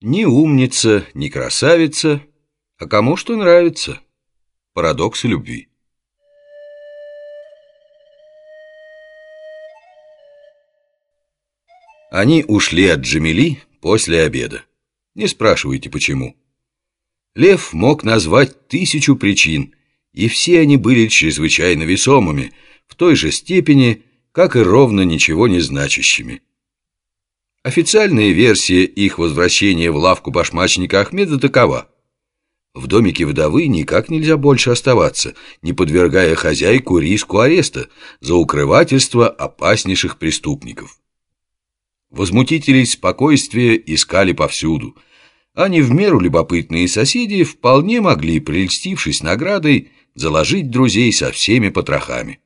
Ни умница, ни красавица, а кому что нравится. Парадоксы любви. Они ушли от Джамили после обеда. Не спрашивайте, почему. Лев мог назвать тысячу причин, и все они были чрезвычайно весомыми, в той же степени, как и ровно ничего не значащими. Официальная версия их возвращения в лавку башмачника Ахмеда такова. В домике вдовы никак нельзя больше оставаться, не подвергая хозяйку риску ареста за укрывательство опаснейших преступников. Возмутителей спокойствия искали повсюду, а не в меру любопытные соседи вполне могли, прельстившись наградой, заложить друзей со всеми потрохами.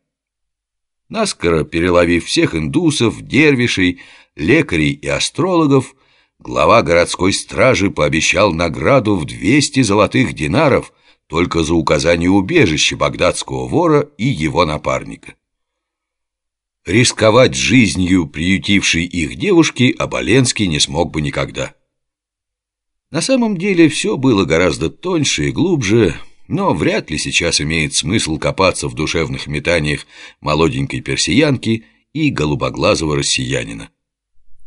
Наскоро переловив всех индусов, дервишей, лекарей и астрологов, глава городской стражи пообещал награду в 200 золотых динаров только за указание убежища багдадского вора и его напарника. Рисковать жизнью приютившей их девушки Оболенский не смог бы никогда. На самом деле все было гораздо тоньше и глубже, но вряд ли сейчас имеет смысл копаться в душевных метаниях молоденькой персиянки и голубоглазого россиянина.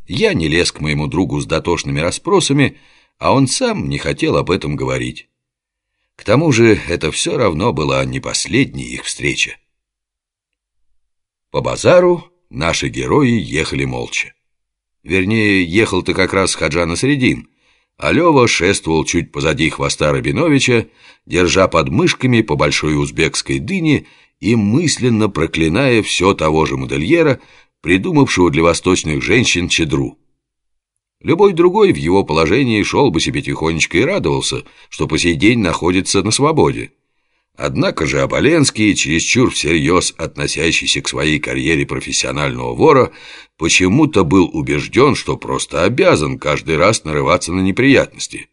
Я не лез к моему другу с дотошными расспросами, а он сам не хотел об этом говорить. К тому же это все равно была не последняя их встреча. По базару наши герои ехали молча. Вернее, ехал-то как раз Хаджана Средин, а шествовал чуть позади хвоста Рабиновича, держа под мышками по большой узбекской дыне и мысленно проклиная все того же модельера, придумавшего для восточных женщин чедру. Любой другой в его положении шел бы себе тихонечко и радовался, что по сей день находится на свободе. Однако же Оболенский, чересчур всерьез относящийся к своей карьере профессионального вора, почему-то был убежден, что просто обязан каждый раз нарываться на неприятности.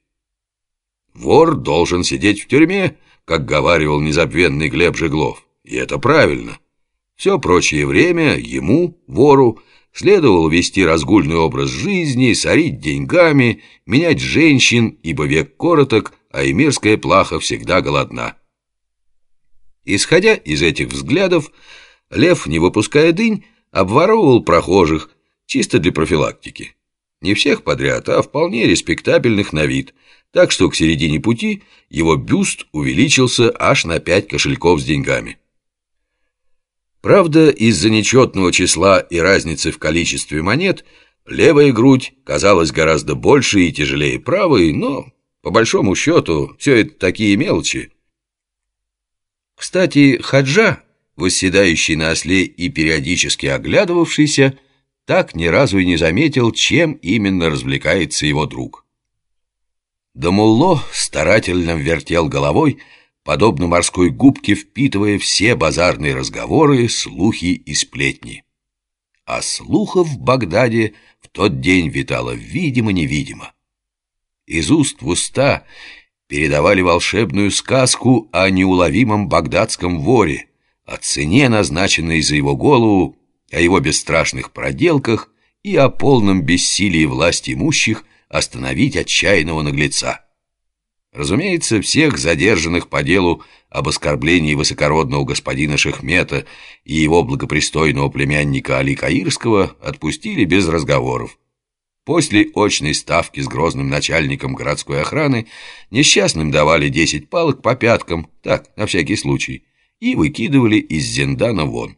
Вор должен сидеть в тюрьме, как говаривал незабвенный Глеб Жеглов, и это правильно. Все прочее время ему, вору, следовало вести разгульный образ жизни, сорить деньгами, менять женщин, ибо век короток, а эмирская плаха всегда голодна. Исходя из этих взглядов, лев, не выпуская дынь, обворовывал прохожих, чисто для профилактики. Не всех подряд, а вполне респектабельных на вид, так что к середине пути его бюст увеличился аж на пять кошельков с деньгами. Правда, из-за нечетного числа и разницы в количестве монет, левая грудь казалась гораздо больше и тяжелее правой, но, по большому счету, все это такие мелочи, кстати, Хаджа, восседающий на осле и периодически оглядывавшийся, так ни разу и не заметил, чем именно развлекается его друг. Дамулло старательно вертел головой, подобно морской губке, впитывая все базарные разговоры, слухи и сплетни. А слухов в Багдаде в тот день витало видимо-невидимо. Из уст в уста передавали волшебную сказку о неуловимом багдадском воре, о цене, назначенной за его голову, о его бесстрашных проделках и о полном бессилии власти имущих остановить отчаянного наглеца. Разумеется, всех задержанных по делу об оскорблении высокородного господина Шехмета и его благопристойного племянника Али Каирского отпустили без разговоров. После очной ставки с грозным начальником городской охраны несчастным давали 10 палок по пяткам, так, на всякий случай, и выкидывали из Зендана вон.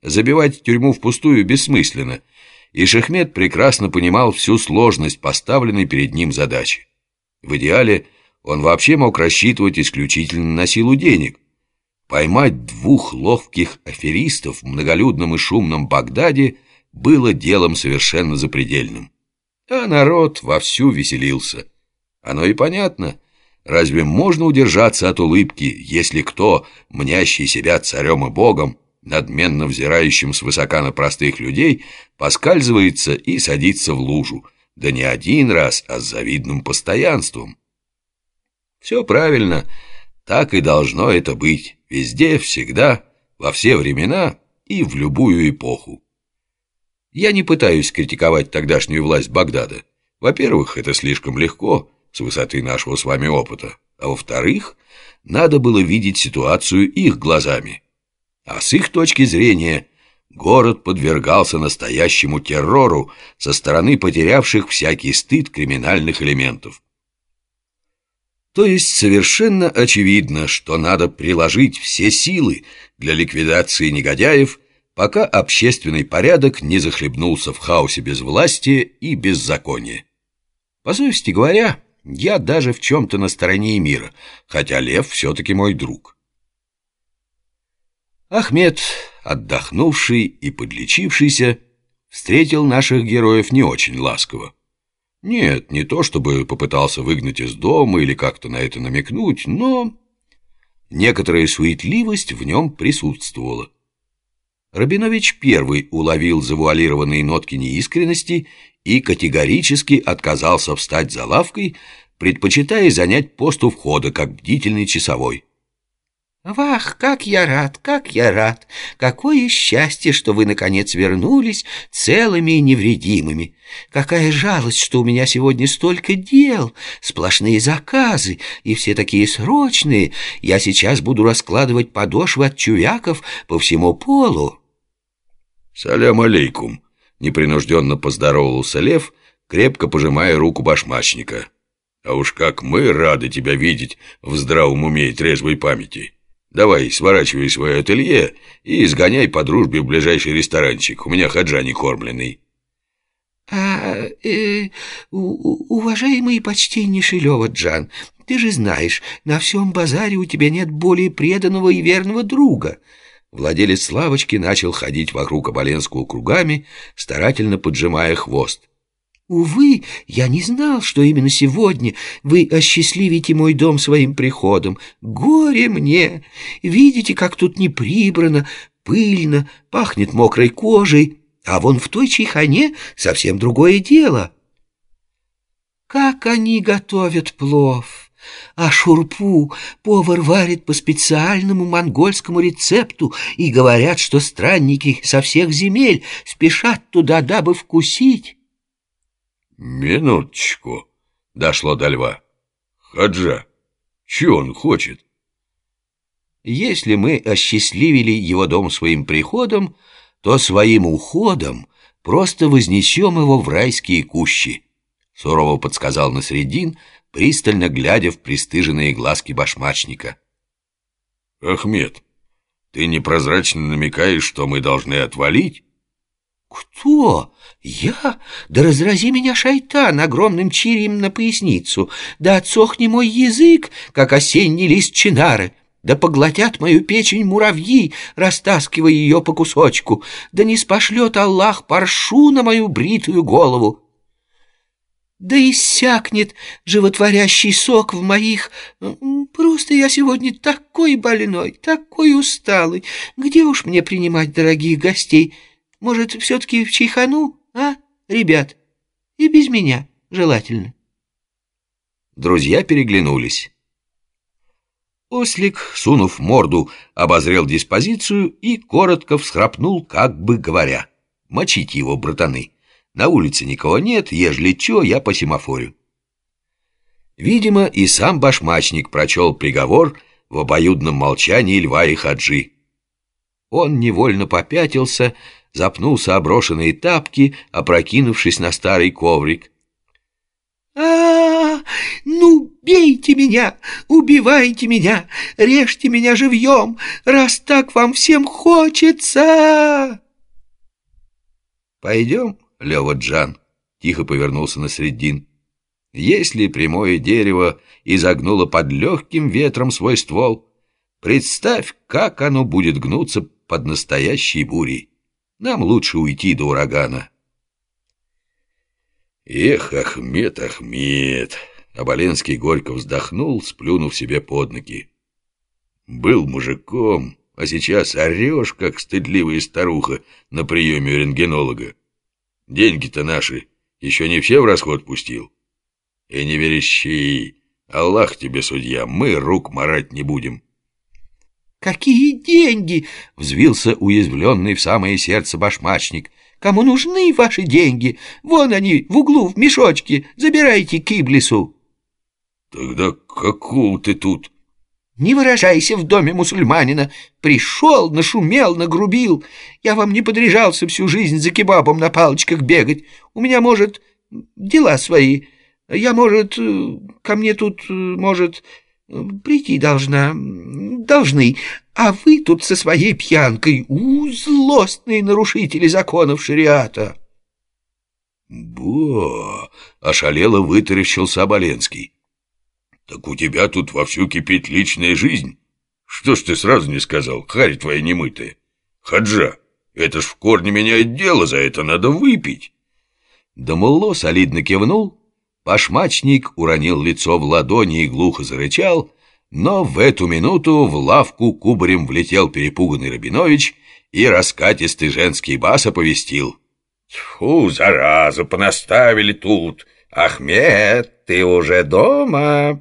Забивать тюрьму впустую бессмысленно, и Шехмет прекрасно понимал всю сложность поставленной перед ним задачи. В идеале он вообще мог рассчитывать исключительно на силу денег. Поймать двух ловких аферистов в многолюдном и шумном Багдаде было делом совершенно запредельным. А народ вовсю веселился. Оно и понятно. Разве можно удержаться от улыбки, если кто, мнящий себя царем и богом, надменно взирающим свысока на простых людей, поскальзывается и садится в лужу, да не один раз, а с завидным постоянством? Все правильно, так и должно это быть, везде, всегда, во все времена и в любую эпоху. Я не пытаюсь критиковать тогдашнюю власть Багдада. Во-первых, это слишком легко с высоты нашего с вами опыта, а во-вторых, надо было видеть ситуацию их глазами. А с их точки зрения город подвергался настоящему террору со стороны потерявших всякий стыд криминальных элементов. То есть совершенно очевидно, что надо приложить все силы для ликвидации негодяев, пока общественный порядок не захлебнулся в хаосе безвластия и беззакония. По совести говоря, я даже в чем-то на стороне мира, хотя Лев все-таки мой друг. Ахмед, отдохнувший и подлечившийся, встретил наших героев не очень ласково. Нет, не то чтобы попытался выгнать из дома или как-то на это намекнуть, но некоторая суетливость в нем присутствовала. Рабинович первый уловил завуалированные нотки неискренности и категорически отказался встать за лавкой, предпочитая занять пост у входа, как бдительный часовой. «Вах, как я рад, как я рад! Какое счастье, что вы, наконец, вернулись целыми и невредимыми! Какая жалость, что у меня сегодня столько дел, сплошные заказы, и все такие срочные! Я сейчас буду раскладывать подошвы от чувяков по всему полу!» «Салям алейкум!» — непринужденно поздоровался Лев, крепко пожимая руку башмачника. «А уж как мы рады тебя видеть в здравом уме и трезвой памяти!» Давай, сворачивай свое ателье и сгоняй по дружбе в ближайший ресторанчик. У меня хаджа не кормленный. А, э, уважаемый и почтеннейший Лёва Джан, ты же знаешь, на всем базаре у тебя нет более преданного и верного друга. Владелец лавочки начал ходить вокруг Оболенского кругами, старательно поджимая хвост. Увы, я не знал, что именно сегодня вы осчастливите мой дом своим приходом. Горе мне! Видите, как тут не прибрано, пыльно, пахнет мокрой кожей, а вон в той чайхане совсем другое дело. Как они готовят плов! А шурпу повар варит по специальному монгольскому рецепту, и говорят, что странники со всех земель спешат туда, дабы вкусить. «Минуточку», — дошло до льва. «Хаджа, чего он хочет?» Если мы осчастливили его дом своим приходом, то своим уходом просто вознесем его в райские кущи, сурово подсказал Насреддин, пристально глядя в пристыженные глазки башмачника. «Ахмед, ты непрозрачно намекаешь, что мы должны отвалить?» «Кто? Я? Да разрази меня, шайтан, огромным чирием на поясницу! Да отсохни мой язык, как осенний лист чинары!» Да поглотят мою печень муравьи, растаскивая ее по кусочку. Да не спошлет Аллах паршу на мою бритую голову. Да иссякнет животворящий сок в моих... Просто я сегодня такой больной, такой усталый. Где уж мне принимать дорогих гостей?» Может, все-таки в чайхану, а, ребят? И без меня, желательно. Друзья переглянулись. Ослик, сунув морду, обозрел диспозицию и коротко всхрапнул, как бы говоря. «Мочите его, братаны. На улице никого нет, ежели чё, я по семафорю». Видимо, и сам башмачник прочел приговор в обоюдном молчании льва и хаджи. Он невольно попятился, запнулся о брошенные тапки, опрокинувшись на старый коврик. а, -а, -а Ну, бейте меня, убивайте меня, режьте меня живьем, раз так вам всем хочется!» «Пойдем, Лева Джан», — тихо повернулся на средин. «Если прямое дерево изогнуло под легким ветром свой ствол, представь, как оно будет гнуться под настоящей бурей. Нам лучше уйти до урагана. Эх, Ахмед, Ахмед! Оболенский горько вздохнул, сплюнув себе под ноги. Был мужиком, а сейчас орешь, как стыдливая старуха на приеме рентгенолога. Деньги-то наши еще не все в расход пустил. И не верещи, Аллах тебе судья, мы рук марать не будем. «Какие деньги?» — взвился уязвленный в самое сердце башмачник. Кому нужны ваши деньги? Вон они, в углу, в мешочке. Забирайте к Иблису». «Тогда какого ты тут?» Не выражайся в доме мусульманина. Пришел, нашумел, нагрубил. Я вам не подряжался всю жизнь за кебабом на палочках бегать. У меня, может, дела свои. Я, может, ко мне тут, может, прийти должна. Должны. А вы тут со своей пьянкой. У, злостные нарушители законов шариата. Бо! Ошалело вытаращился Оболенский. Так у тебя тут вовсю кипит личная жизнь. Что ж ты сразу не сказал, харь твоя немытая? Хаджа, это ж в корне меняет дело, за это надо выпить. Дамулло солидно кивнул, пашмачник уронил лицо в ладони и глухо зарычал, но в эту минуту в лавку кубарем влетел перепуганный Рабинович и раскатистый женский бас оповестил. «Тьфу, зараза, понаставили тут! Ахмед, ты уже дома?»